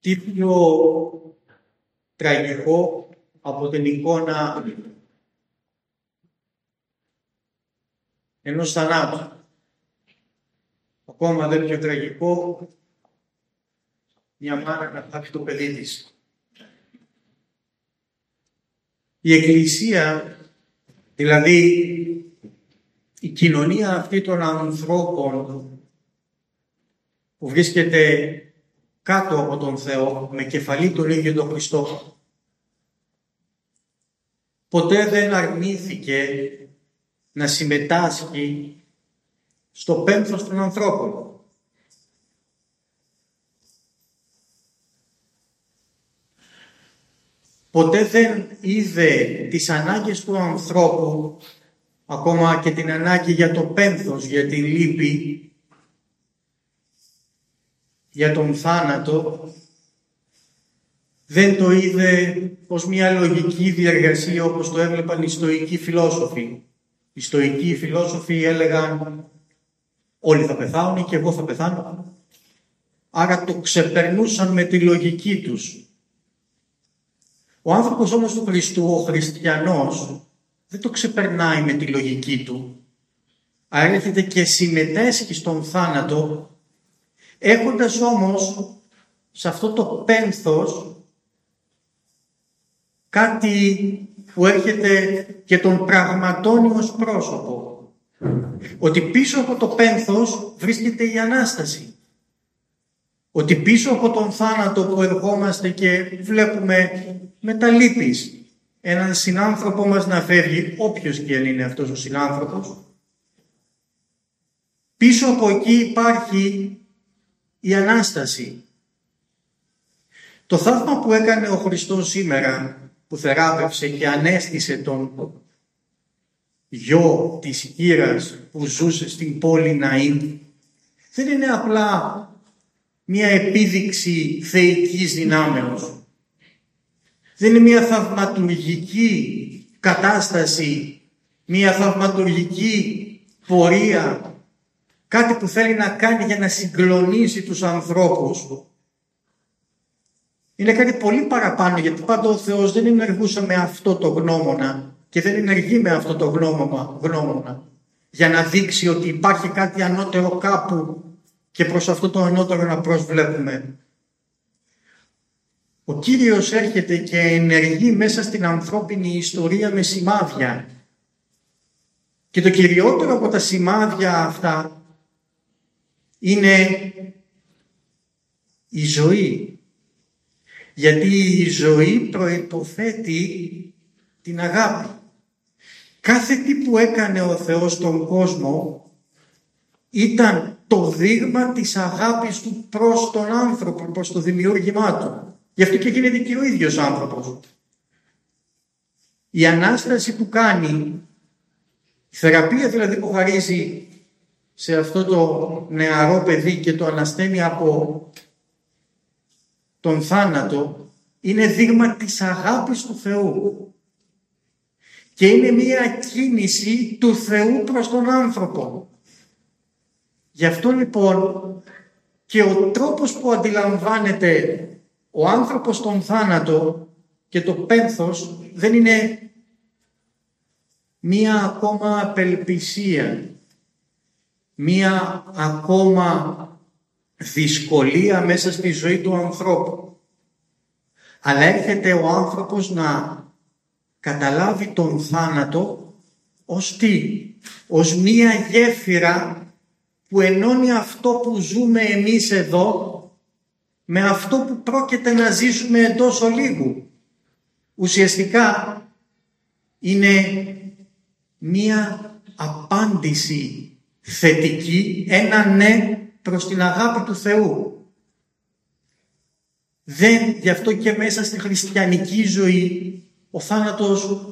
τι πιο τραγικό από την εικόνα ενός θανάτου. Ακόμα δεν πιο τραγικό μια μάνα να πάρει το παιδί της. Η Εκκλησία, δηλαδή η κοινωνία αυτή των ανθρώπων που βρίσκεται κάτω από τον Θεό, με κεφαλή τον ίδιο τον Χριστό, ποτέ δεν αρνήθηκε να συμμετάσχει στο πένθος των ανθρώπων. Ποτέ δεν είδε τις ανάγκες του ανθρώπου, ακόμα και την ανάγκη για το πένθος, για την λύπη, για τον θάνατο δεν το είδε ως μια λογική διαργασία όπως το έβλεπαν οι στοικοί φιλόσοφοι. Οι στοικοί φιλόσοφοι έλεγαν όλοι θα πεθάνουν και εγώ θα πεθάνω. Άρα το ξεπερνούσαν με τη λογική τους. Ο άνθρωπος όμως του Χριστού, ο χριστιανός, δεν το ξεπερνάει με τη λογική του. Άρα έρχεται και συμμετέσχει στον θάνατο Έχοντας όμως σε αυτό το πένθος κάτι που έρχεται και τον πραγματώνει ως πρόσωπο. Ότι πίσω από το πένθος βρίσκεται η Ανάσταση. Ότι πίσω από τον θάνατο που ερχόμαστε και βλέπουμε με τα λύπης έναν συνάνθρωπο μας να φεύγει, όποιος και αν είναι αυτός ο συνάνθρωπος, πίσω από εκεί υπάρχει η Ανάσταση. Το θαύμα που έκανε ο Χριστός σήμερα που θεράπευσε και ανέστησε τον γιο της Κύρας που ζούσε στην πόλη Ναΐν δεν είναι απλά μια επίδειξη θεϊκής δυνάμεως. Δεν είναι μια θαυματουργική κατάσταση, μια θαυματουργική πορεία κάτι που θέλει να κάνει για να συγκλονίσει τους ανθρώπους είναι κάτι πολύ παραπάνω γιατί πάντα ο Θεός δεν ενεργούσε με αυτό το γνώμονα και δεν ενεργεί με αυτό το γνώμονα, γνώμονα για να δείξει ότι υπάρχει κάτι ανώτερο κάπου και προς αυτό το ανώτερο να προσβλέπουμε. Ο Κύριος έρχεται και ενεργεί μέσα στην ανθρώπινη ιστορία με σημάδια. Και το κυριότερο από τα σημάδια αυτά είναι η ζωή. Γιατί η ζωή προϋποθέτει την αγάπη. Κάθε τι που έκανε ο Θεός στον κόσμο ήταν το δείγμα της αγάπης του προς τον άνθρωπο, προς το δημιούργημά του. Γι' αυτό και γίνεται και ο ίδιος άνθρωπος. Η Ανάσταση που κάνει, η θεραπεία δηλαδή που χαρίζει σε αυτό το νεαρό παιδί και το ανασταίνει από τον θάνατο είναι δείγμα της αγάπης του Θεού και είναι μία κίνηση του Θεού προς τον άνθρωπο. Γι' αυτό λοιπόν και ο τρόπος που αντιλαμβάνεται ο άνθρωπος τον θάνατο και το πένθος δεν είναι μία ακόμα απελπισία μία ακόμα δυσκολία μέσα στη ζωή του ανθρώπου. Αλλά έρχεται ο άνθρωπος να καταλάβει τον θάνατο ως τι, ως μία γέφυρα που ενώνει αυτό που ζούμε εμείς εδώ με αυτό που πρόκειται να ζήσουμε εντός ολίγου. Ουσιαστικά είναι μία απάντηση θετική, ένα ναι προς την αγάπη του Θεού. Δεν, γι' αυτό και μέσα στη χριστιανική ζωή, ο θάνατος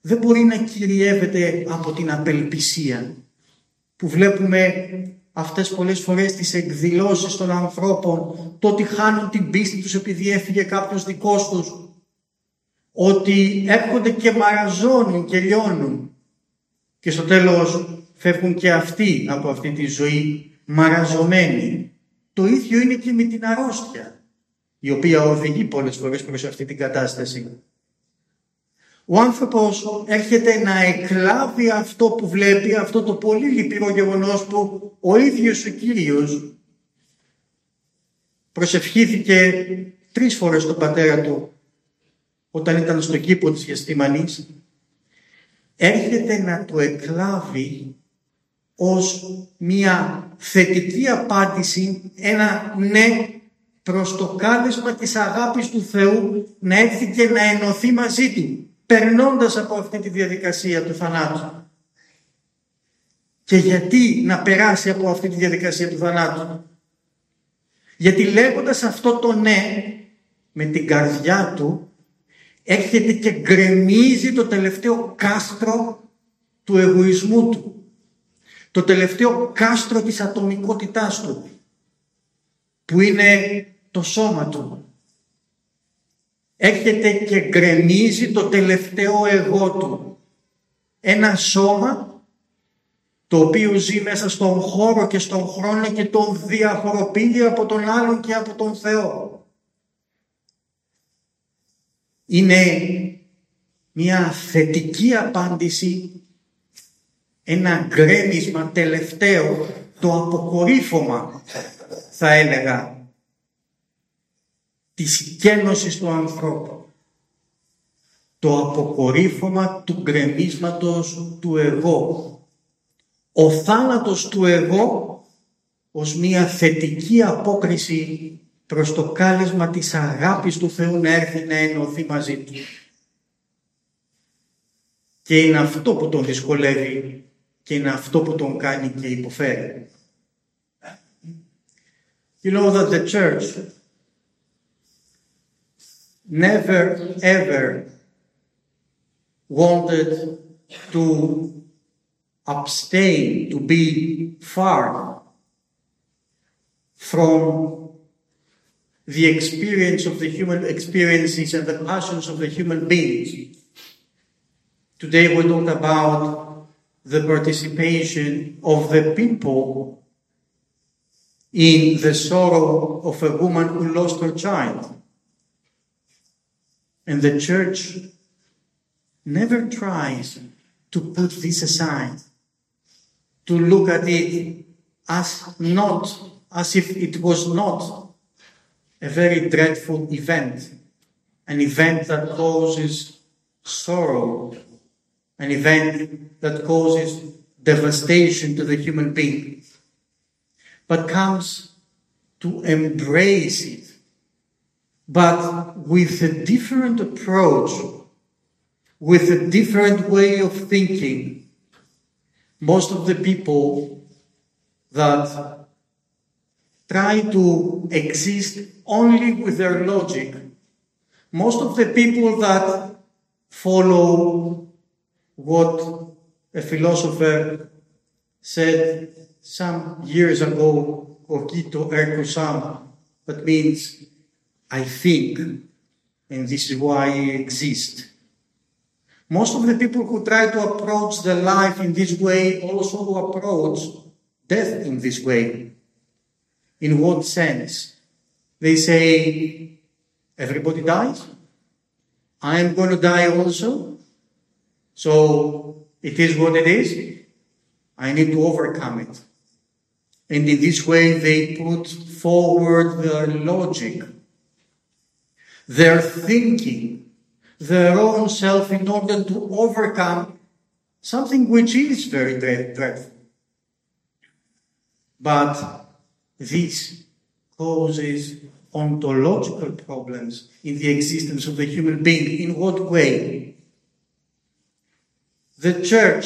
δεν μπορεί να κυριεύεται από την απελπισία που βλέπουμε αυτές πολλές φορές τις εκδηλώσεις των ανθρώπων, το ότι χάνουν την πίστη τους επειδή έφυγε κάποιος δικός τους, ότι έρχονται και μαραζώνουν και λιώνουν και στο τέλος φεύγουν και αυτοί από αυτή τη ζωή μαραζωμένοι. Το ίδιο είναι και με την αρρώστια. η οποία οδηγεί πολλές φορές προς αυτή την κατάσταση. Ο άνθρωπος έρχεται να εκλάβει αυτό που βλέπει, αυτό το πολύ λυπηρό γεγονός που ο ίδιος ο Κύριος προσευχήθηκε τρεις φορές τον πατέρα του όταν ήταν στο κήπο της Γεστημανής έρχεται να το εκλάβει ως μια θετική απάντηση, ένα ναι προς το κάλεσμα της αγάπης του Θεού να έρθει και να ενωθεί μαζί του, περνώντας από αυτή τη διαδικασία του θανάτου. Και γιατί να περάσει από αυτή τη διαδικασία του θανάτου; Γιατί λέγοντας αυτό το ναι με την καρδιά του έρχεται και γκρεμίζει το τελευταίο κάστρο του εγωισμού του. Το τελευταίο κάστρο της ατομικότητάς του που είναι το σώμα του. Έρχεται και γκρεμίζει το τελευταίο εγώ του. Ένα σώμα το οποίο ζει μέσα στον χώρο και στον χρόνο και τον διαφοροποιεί από τον άλλον και από τον Θεό. Είναι μια θετική απάντηση, ένα γκρέμισμα τελευταίο, το αποκορύφωμα θα έλεγα της κένωσης του ανθρώπου. Το αποκορύφωμα του γκρεμίσματος του εγώ. Ο θάνατος του εγώ ως μια θετική απόκριση προς το κάλεσμα της αγάπης του Θεού να έρθει να ενωθεί μαζί του. Και είναι αυτό που τον δυσκολεύει και είναι αυτό που τον κάνει και υποφέρει. You know that the church never ever wanted to abstain, to be far from the experience of the human experiences and the passions of the human beings. Today we talk about the participation of the people in the sorrow of a woman who lost her child. And the church never tries to put this aside, to look at it as not, as if it was not a very dreadful event, an event that causes sorrow, an event that causes devastation to the human being, but comes to embrace it, but with a different approach, with a different way of thinking. Most of the people that try to exist only with their logic. Most of the people that follow what a philosopher said some years ago, cogito ergo sum, that means I think, and this is why I exist. Most of the people who try to approach the life in this way also approach death in this way. In what sense? They say, everybody dies. I am going to die also. So it is what it is. I need to overcome it. And in this way, they put forward their logic, their thinking, their own self in order to overcome something which is very dreadful. But this causes ontological problems in the existence of the human being. In what way? The church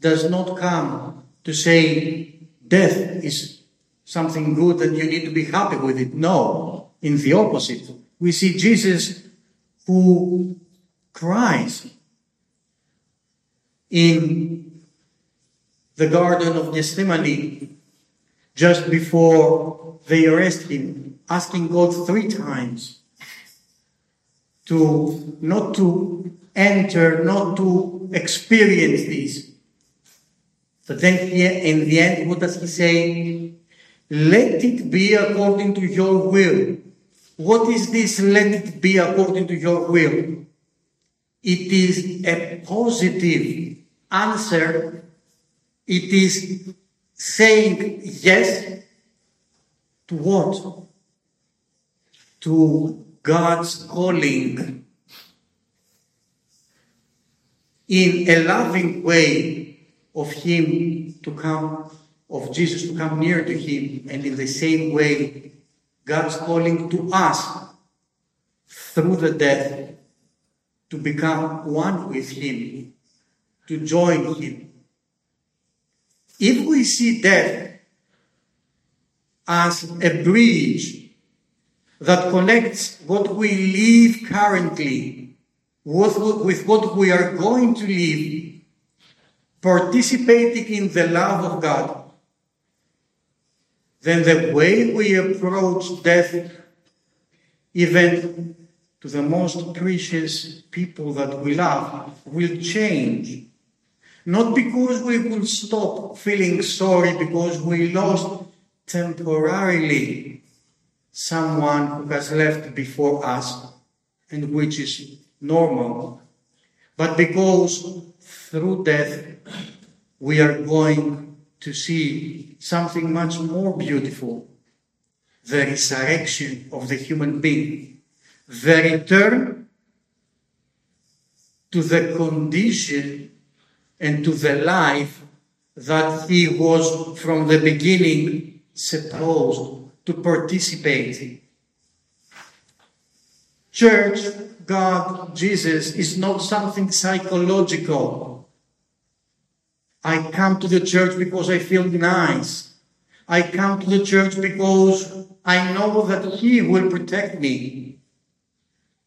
does not come to say death is something good and you need to be happy with it. No, in the opposite. We see Jesus who cries in the Garden of Gethsemane just before they arrest him, asking God three times to not to enter, not to experience this. But then here in the end, what does he say? Let it be according to your will. What is this? Let it be according to your will. It is a positive answer. It is saying yes to what? To God's calling in a loving way of Him to come, of Jesus to come near to Him, and in the same way, God's calling to us through the death to become one with Him, to join Him. If we see death as a bridge that connects what we live currently with, with what we are going to live, participating in the love of God, then the way we approach death, even to the most precious people that we love, will change. Not because we will stop feeling sorry because we lost temporarily someone who has left before us and which is normal, but because through death we are going to see something much more beautiful. The resurrection of the human being, the return to the condition and to the life that he was from the beginning supposed to participate in. Church, God, Jesus is not something psychological. I come to the church because I feel nice. I come to the church because I know that He will protect me.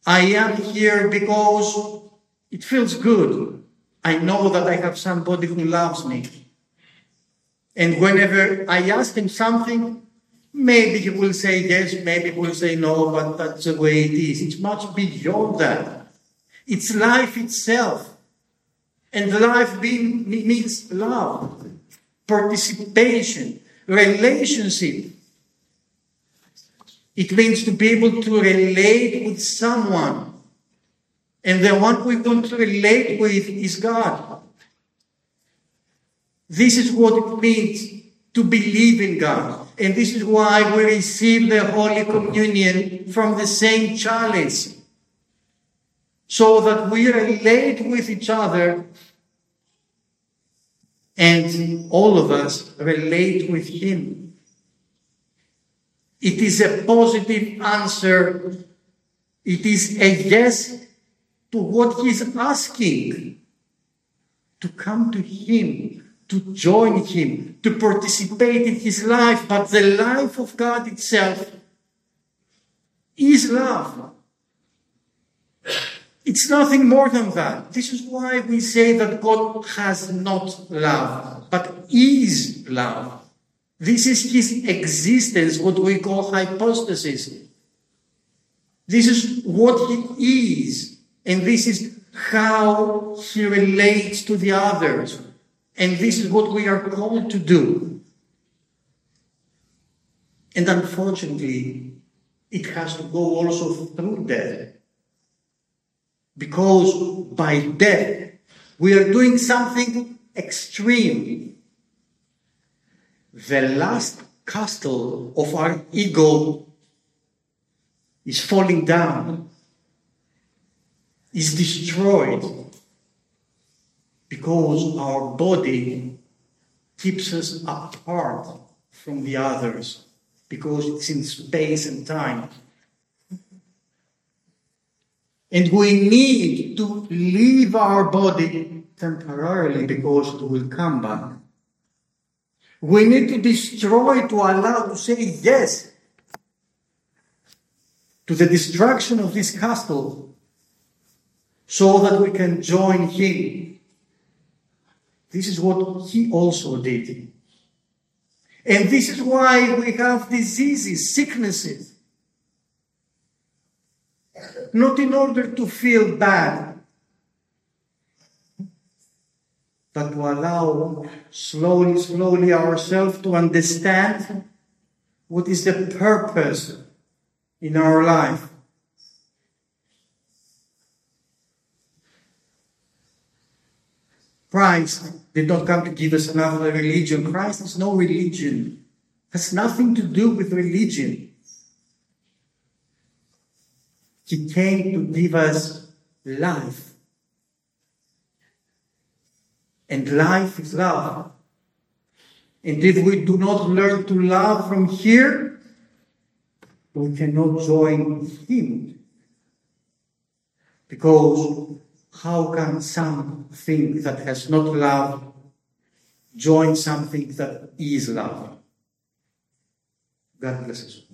I am here because it feels good. I know that I have somebody who loves me. And whenever I ask Him something, Maybe he will say yes, maybe he will say no, but that's the way it is. It's much beyond that. It's life itself. And life being, means love, participation, relationship. It means to be able to relate with someone. And the one we want to relate with is God. This is what it means to believe in God. And this is why we receive the Holy Communion from the same chalice. So that we relate with each other and all of us relate with Him. It is a positive answer. It is a yes to what He's asking. To come to Him to join him, to participate in his life, but the life of God itself is love. It's nothing more than that. This is why we say that God has not love, but is love. This is his existence, what we call hypostasis. This is what he is, and this is how he relates to the others. And this is what we are called to do. And unfortunately, it has to go also through death. Because by death, we are doing something extreme. The last castle of our ego is falling down, is destroyed because our body keeps us apart from the others because it's in space and time. And we need to leave our body temporarily because it will come back. We need to destroy to allow to say yes to the destruction of this castle so that we can join him this is what he also did. And this is why we have diseases, sicknesses. Not in order to feel bad, but to allow slowly, slowly ourselves to understand what is the purpose in our life. Christ did not come to give us another religion. Christ is no religion. Has nothing to do with religion. He came to give us life. And life is love. And if we do not learn to love from here, we cannot join Him. Because how can something that has not love join something that is love? God bless us.